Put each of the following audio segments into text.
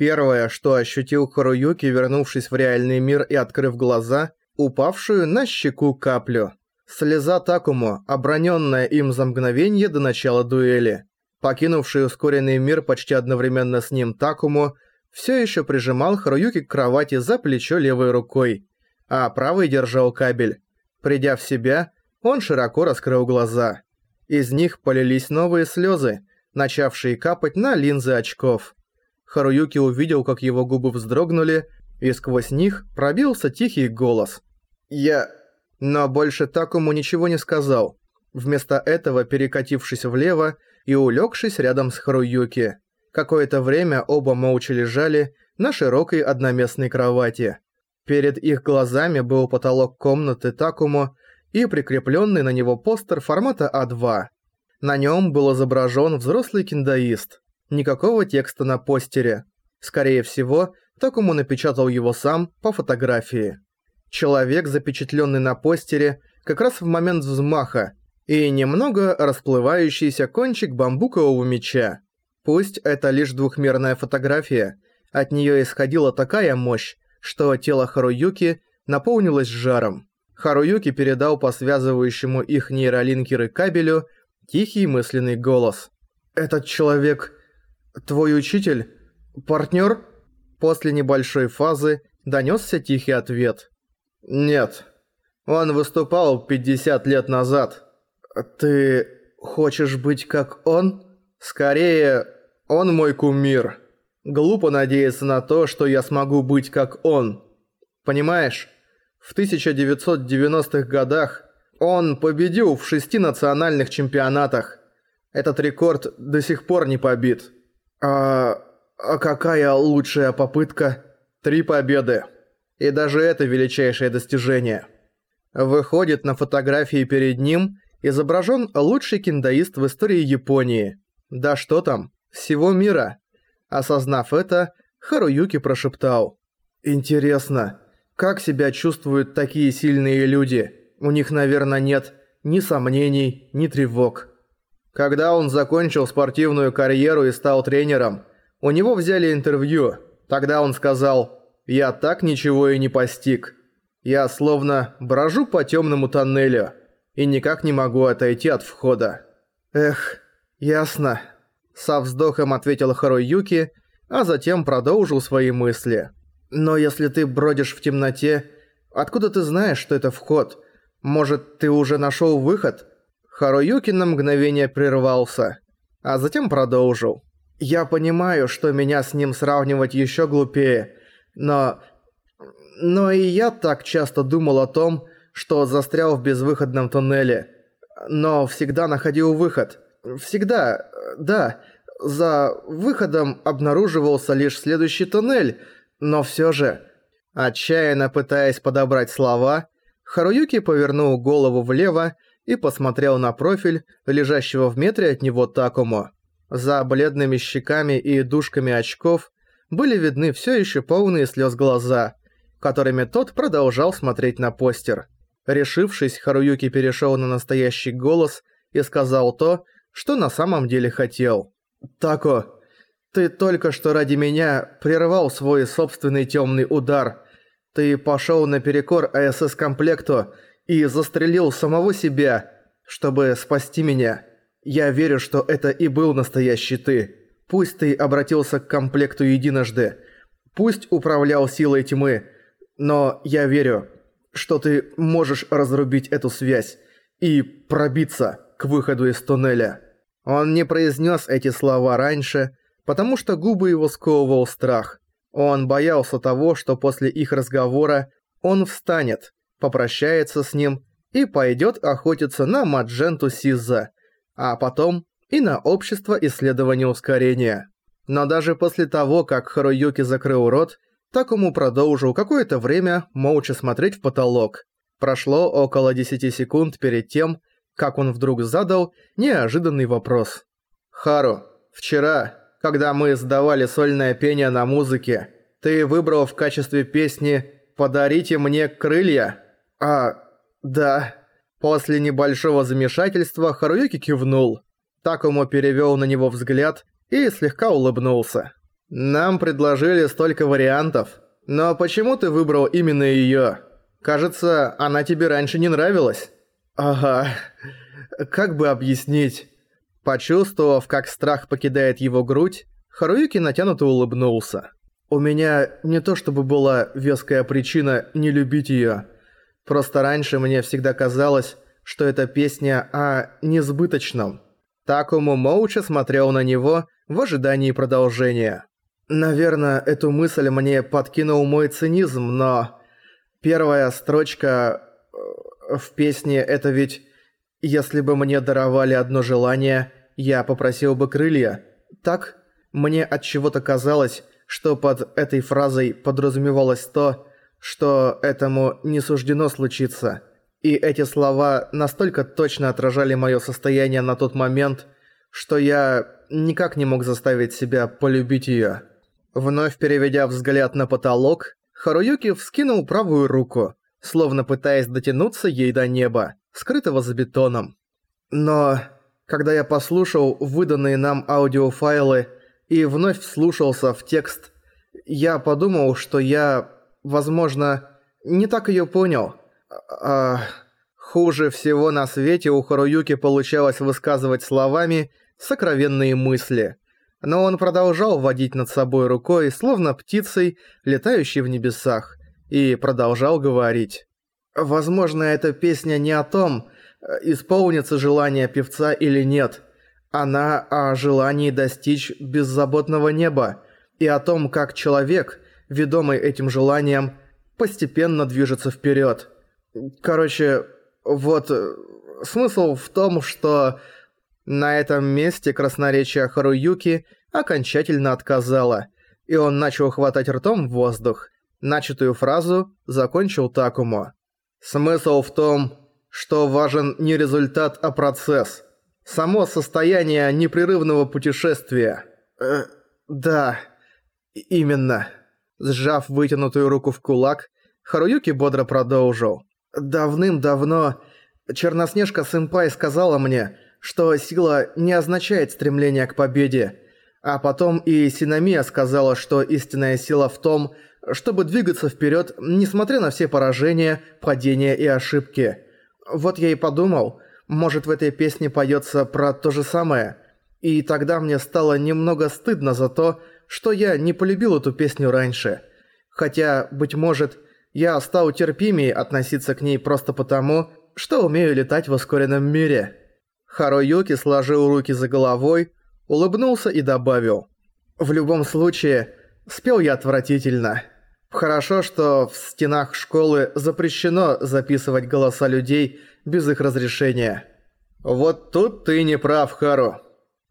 Первое, что ощутил Харуюки, вернувшись в реальный мир и открыв глаза, упавшую на щеку каплю. Слеза Такому, оброненная им за мгновение до начала дуэли. Покинувший ускоренный мир почти одновременно с ним Такому, все еще прижимал Харуюки к кровати за плечо левой рукой, а правой держал кабель. Придя в себя, он широко раскрыл глаза. Из них полились новые слезы, начавшие капать на линзы очков. Харуюки увидел, как его губы вздрогнули, и сквозь них пробился тихий голос. «Я...» Но больше Такому ничего не сказал, вместо этого перекатившись влево и улегшись рядом с Харуюки. Какое-то время оба молча лежали на широкой одноместной кровати. Перед их глазами был потолок комнаты Такому и прикрепленный на него постер формата А2. На нем был изображен взрослый киндаист. Никакого текста на постере. Скорее всего, Такому напечатал его сам по фотографии. Человек, запечатленный на постере, как раз в момент взмаха, и немного расплывающийся кончик бамбукового меча. Пусть это лишь двухмерная фотография, от нее исходила такая мощь, что тело Харуюки наполнилось жаром. Харуюки передал по связывающему их нейролинкеры кабелю тихий мысленный голос. «Этот человек «Твой учитель? Партнёр?» После небольшой фазы донёсся тихий ответ. «Нет. Он выступал 50 лет назад. Ты хочешь быть как он? Скорее, он мой кумир. Глупо надеяться на то, что я смогу быть как он. Понимаешь, в 1990-х годах он победил в шести национальных чемпионатах. Этот рекорд до сих пор не побит». «А... а какая лучшая попытка?» «Три победы. И даже это величайшее достижение». Выходит, на фотографии перед ним изображен лучший киндаист в истории Японии. Да что там, всего мира. Осознав это, Харуюки прошептал. «Интересно, как себя чувствуют такие сильные люди? У них, наверное, нет ни сомнений, ни тревог». Когда он закончил спортивную карьеру и стал тренером, у него взяли интервью. Тогда он сказал «Я так ничего и не постиг. Я словно брожу по темному тоннелю и никак не могу отойти от входа». «Эх, ясно», – со вздохом ответил Харуюки, а затем продолжил свои мысли. «Но если ты бродишь в темноте, откуда ты знаешь, что это вход? Может, ты уже нашел выход?» Харуюки на мгновение прервался, а затем продолжил. «Я понимаю, что меня с ним сравнивать еще глупее, но... Но и я так часто думал о том, что застрял в безвыходном туннеле. Но всегда находил выход. Всегда, да, за выходом обнаруживался лишь следующий туннель, но все же... Отчаянно пытаясь подобрать слова, Харуюки повернул голову влево и посмотрел на профиль, лежащего в метре от него Такому. За бледными щеками и дужками очков были видны все еще полные слез глаза, которыми тот продолжал смотреть на постер. Решившись, Харуюки перешел на настоящий голос и сказал то, что на самом деле хотел. «Тако, ты только что ради меня прервал свой собственный темный удар. Ты пошел наперекор АСС-комплекту и застрелил самого себя, чтобы спасти меня. Я верю, что это и был настоящий ты. Пусть ты обратился к комплекту единожды, пусть управлял силой тьмы, но я верю, что ты можешь разрубить эту связь и пробиться к выходу из туннеля». Он не произнес эти слова раньше, потому что губы его сковывал страх. Он боялся того, что после их разговора он встанет, попрощается с ним и пойдет охотиться на Мадженту Сиза, а потом и на общество исследования ускорения. Но даже после того, как Харуюки закрыл рот, Такому продолжил какое-то время молча смотреть в потолок. Прошло около 10 секунд перед тем, как он вдруг задал неожиданный вопрос. «Хару, вчера, когда мы сдавали сольное пение на музыке, ты выбрал в качестве песни «Подарите мне крылья»?» «А, да». После небольшого замешательства Харуюки кивнул. Такому перевёл на него взгляд и слегка улыбнулся. Нам предложили столько вариантов. Но почему ты выбрал именно её? Кажется, она тебе раньше не нравилась. Ага. Как бы объяснить? Почувствовав, как страх покидает его грудь, Харуюки натянуто улыбнулся. У меня не то чтобы была веская причина не любить её. Просто раньше мне всегда казалось, что эта песня о несбыточном. Такому молча смотрел на него в ожидании продолжения. Наверное, эту мысль мне подкинул мой цинизм, но... Первая строчка э, в песне это ведь «Если бы мне даровали одно желание, я попросил бы крылья». Так, мне от чего-то казалось, что под этой фразой подразумевалось то, что этому не суждено случиться. И эти слова настолько точно отражали моё состояние на тот момент, что я никак не мог заставить себя полюбить её. Вновь переведя взгляд на потолок, Харуюки вскинул правую руку, словно пытаясь дотянуться ей до неба, скрытого за бетоном. Но, когда я послушал выданные нам аудиофайлы и вновь вслушался в текст, я подумал, что я, возможно, не так её понял. А, хуже всего на свете у Харуюки получалось высказывать словами сокровенные мысли – но он продолжал водить над собой рукой, словно птицей, летающей в небесах, и продолжал говорить. «Возможно, эта песня не о том, исполнится желание певца или нет. Она о желании достичь беззаботного неба и о том, как человек, ведомый этим желанием, постепенно движется вперед. Короче, вот смысл в том, что на этом месте красноречие Харуюки окончательно отказало, и он начал хватать ртом воздух. Начатую фразу закончил Такумо. Смысл в том, что важен не результат, а процесс. Само состояние непрерывного путешествия. Э, да, именно. Сжав вытянутую руку в кулак, Харуюки бодро продолжил. Давным-давно Черноснежка-сэмпай сказала мне, что сила не означает стремление к победе. А потом и Синамия сказала, что истинная сила в том, чтобы двигаться вперед, несмотря на все поражения, падения и ошибки. Вот я и подумал, может в этой песне поется про то же самое. И тогда мне стало немного стыдно за то, что я не полюбил эту песню раньше. Хотя, быть может, я стал терпимее относиться к ней просто потому, что умею летать в ускоренном мире. Харуюки сложил руки за головой, улыбнулся и добавил. «В любом случае, спел я отвратительно. Хорошо, что в стенах школы запрещено записывать голоса людей без их разрешения». «Вот тут ты не прав, Хару».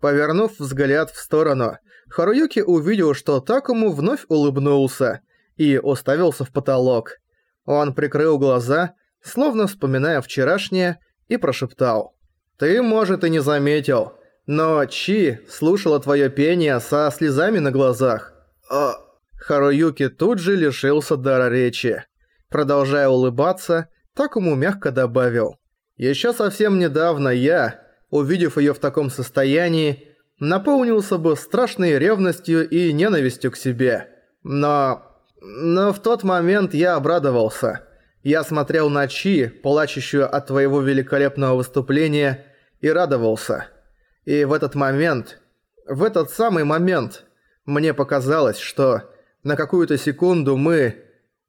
Повернув взгляд в сторону, Харуюки увидел, что Такому вновь улыбнулся и уставился в потолок. Он прикрыл глаза, словно вспоминая вчерашнее, и прошептал. Ты, может, и не заметил, но Чи слушала твое пение со слезами на глазах. А... Харуюки тут же лишился дара речи. Продолжая улыбаться, Такому мягко добавил. Еще совсем недавно я, увидев ее в таком состоянии, наполнился бы страшной ревностью и ненавистью к себе. Но... Но в тот момент я обрадовался. Я смотрел на Чи, плачущую от твоего великолепного выступления, и радовался. И в этот момент, в этот самый момент, мне показалось, что на какую-то секунду мы,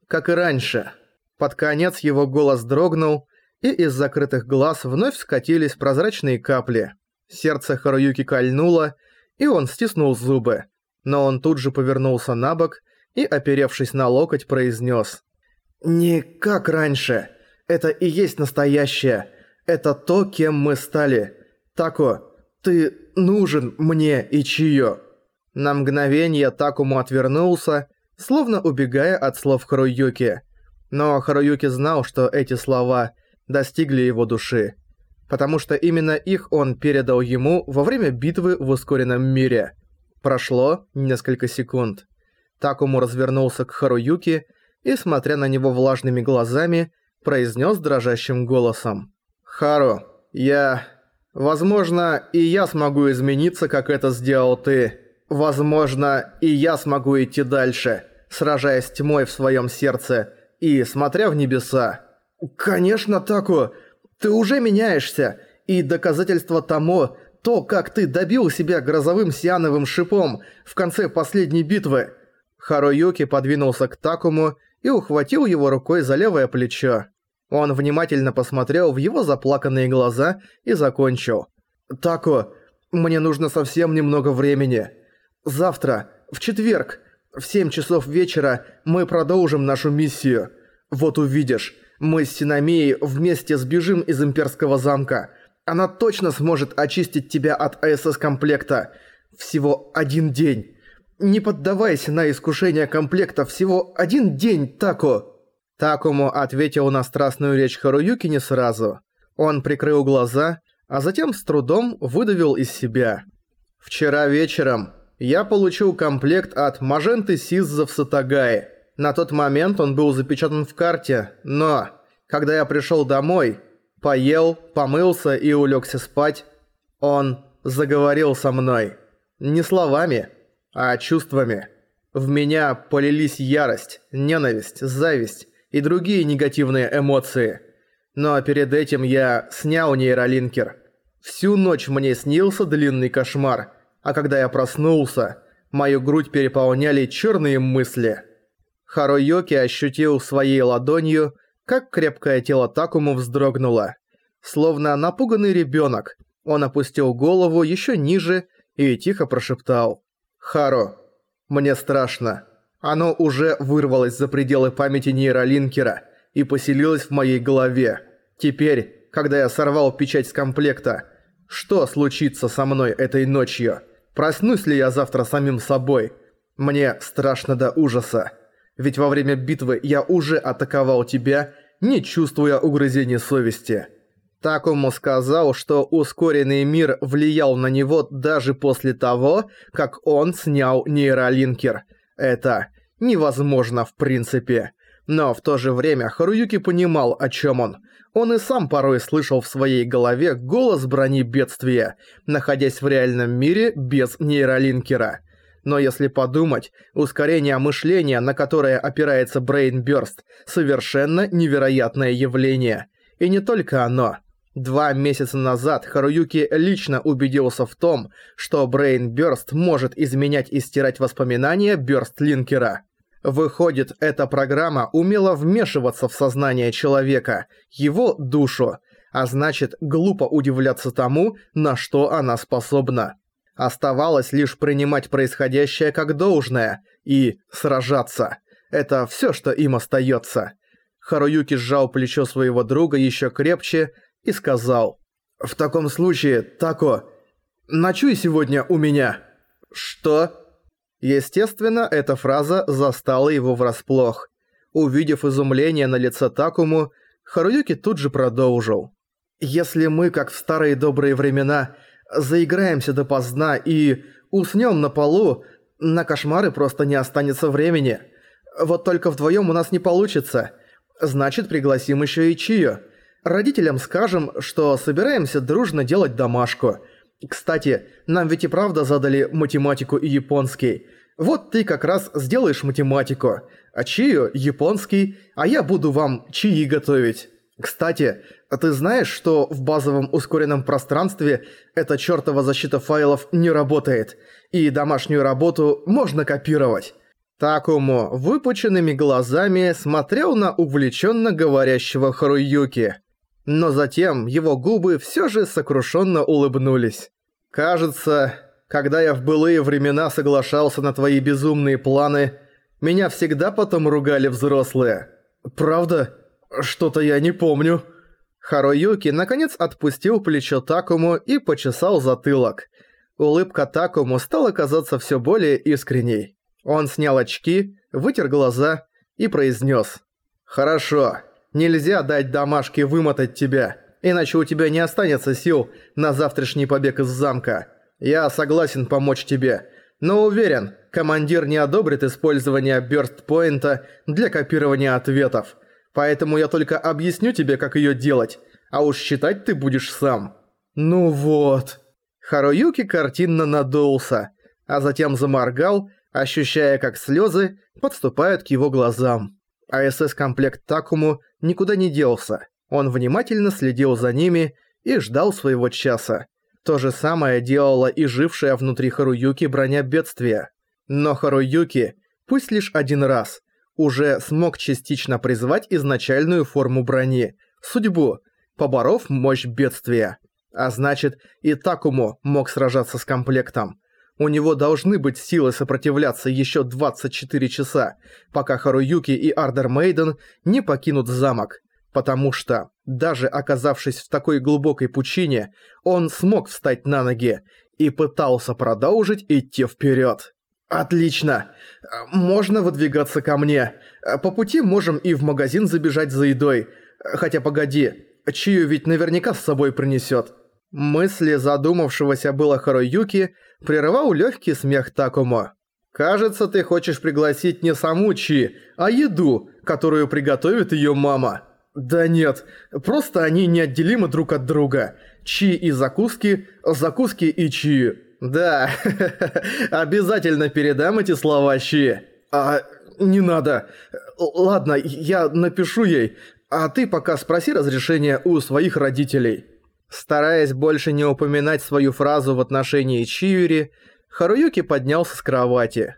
как и раньше, под конец его голос дрогнул, и из закрытых глаз вновь скатились прозрачные капли. Сердце Харуюки кольнуло, и он стиснул зубы. Но он тут же повернулся на бок и, оперевшись на локоть, произнес: «Не как раньше. Это и есть настоящее. Это то, кем мы стали. Тако, ты нужен мне и чьё?» На мгновение Такому отвернулся, словно убегая от слов Харуюки. Но Харуюки знал, что эти слова достигли его души. Потому что именно их он передал ему во время битвы в ускоренном мире. Прошло несколько секунд. Такому развернулся к Харуюки и, смотря на него влажными глазами, произнес дрожащим голосом. «Хару, я... Возможно, и я смогу измениться, как это сделал ты. Возможно, и я смогу идти дальше, сражаясь тьмой в своем сердце и смотря в небеса. Конечно, Таку, ты уже меняешься, и доказательство тому, то, как ты добил себя грозовым сиановым шипом в конце последней битвы. Харуюки подвинулся к Такому и ухватил его рукой за левое плечо. Он внимательно посмотрел в его заплаканные глаза и закончил. «Тако, мне нужно совсем немного времени. Завтра, в четверг, в 7 часов вечера мы продолжим нашу миссию. Вот увидишь, мы с Синамией вместе сбежим из Имперского замка. Она точно сможет очистить тебя от АСС-комплекта. Всего один день. Не поддавайся на искушение комплекта всего один день, Тако!» Такому ответил на страстную речь Харуюки не сразу. Он прикрыл глаза, а затем с трудом выдавил из себя. «Вчера вечером я получил комплект от Маженты Сизза в Сатагае. На тот момент он был запечатан в карте, но, когда я пришел домой, поел, помылся и улегся спать, он заговорил со мной. Не словами, а чувствами. В меня полились ярость, ненависть, зависть и другие негативные эмоции. Но перед этим я снял нейролинкер. Всю ночь мне снился длинный кошмар, а когда я проснулся, мою грудь переполняли черные мысли. Харуюки ощутил своей ладонью, как крепкое тело Такому вздрогнуло. Словно напуганный ребенок, он опустил голову еще ниже и тихо прошептал. «Харо, мне страшно». Оно уже вырвалось за пределы памяти нейролинкера и поселилось в моей голове. Теперь, когда я сорвал печать с комплекта, что случится со мной этой ночью? Проснусь ли я завтра самим собой? Мне страшно до ужаса. Ведь во время битвы я уже атаковал тебя, не чувствуя угрызений совести. Такому сказал, что ускоренный мир влиял на него даже после того, как он снял нейролинкер – это невозможно в принципе. Но в то же время Харуюки понимал, о чем он. Он и сам порой слышал в своей голове голос брони бедствия, находясь в реальном мире без нейролинкера. Но если подумать, ускорение мышления, на которое опирается Burst, совершенно невероятное явление. И не только оно – Два месяца назад Харуюки лично убедился в том, что Burst может изменять и стирать воспоминания Бёрст-линкера. Выходит, эта программа умела вмешиваться в сознание человека, его душу, а значит, глупо удивляться тому, на что она способна. Оставалось лишь принимать происходящее как должное и сражаться. Это все, что им остается. Харуюки сжал плечо своего друга еще крепче и сказал «В таком случае, Тако, ночуй сегодня у меня». «Что?» Естественно, эта фраза застала его врасплох. Увидев изумление на лице Такому, Харуюки тут же продолжил. «Если мы, как в старые добрые времена, заиграемся допоздна и уснем на полу, на кошмары просто не останется времени. Вот только вдвоем у нас не получится. Значит, пригласим еще и Чию. Родителям скажем, что собираемся дружно делать домашку. Кстати, нам ведь и правда задали математику и японский. Вот ты как раз сделаешь математику, а чию – японский, а я буду вам чаи готовить. Кстати, а ты знаешь, что в базовом ускоренном пространстве эта чертова защита файлов не работает, и домашнюю работу можно копировать? Такому выпученными глазами смотрел на увлеченно говорящего Харуюки. Но затем его губы все же сокрушенно улыбнулись. «Кажется, когда я в былые времена соглашался на твои безумные планы, меня всегда потом ругали взрослые. Правда? Что-то я не помню». Харуюки наконец отпустил плечо Такому и почесал затылок. Улыбка Такому стала казаться все более искренней. Он снял очки, вытер глаза и произнес: «Хорошо, Нельзя дать домашке вымотать тебя, иначе у тебя не останется сил на завтрашний побег из замка. Я согласен помочь тебе, но уверен, командир не одобрит использование бёрстпоинта для копирования ответов. Поэтому я только объясню тебе, как её делать, а уж считать ты будешь сам. Ну вот. Харуюки картинно надулся, а затем заморгал, ощущая, как слезы подступают к его глазам. АСС-комплект Такому никуда не делся. Он внимательно следил за ними и ждал своего часа. То же самое делала и жившая внутри Харуюки броня бедствия. Но Харуюки, пусть лишь один раз, уже смог частично призвать изначальную форму брони – судьбу, поборов мощь бедствия. А значит, и Такому мог сражаться с комплектом. У него должны быть силы сопротивляться еще 24 часа, пока Харуюки и Ардер Мейден не покинут замок. Потому что, даже оказавшись в такой глубокой пучине, он смог встать на ноги и пытался продолжить идти вперед. «Отлично! Можно выдвигаться ко мне. По пути можем и в магазин забежать за едой. Хотя погоди, чью ведь наверняка с собой принесет. Мысли задумавшегося было Харуюки прерывал легкий смех Такумо. «Кажется, ты хочешь пригласить не саму Чи, а еду, которую приготовит ее мама». «Да нет, просто они неотделимы друг от друга. Чи и закуски, закуски и Чи». «Да, обязательно передам эти слова Чи». «А, не надо. Ладно, я напишу ей, а ты пока спроси разрешения у своих родителей». Стараясь больше не упоминать свою фразу в отношении Чиури, Харуюки поднялся с кровати.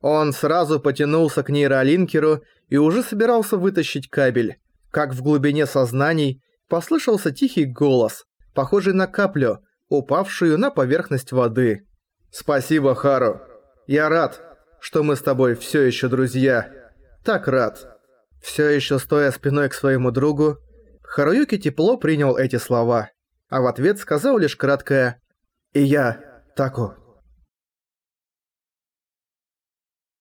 Он сразу потянулся к нейролинкеру и уже собирался вытащить кабель, как в глубине сознаний послышался тихий голос, похожий на каплю, упавшую на поверхность воды. «Спасибо, Хару. Я рад, что мы с тобой все еще друзья. Так рад». Все еще стоя спиной к своему другу, Харуюки тепло принял эти слова а в ответ сказал лишь краткое «И я, Таку».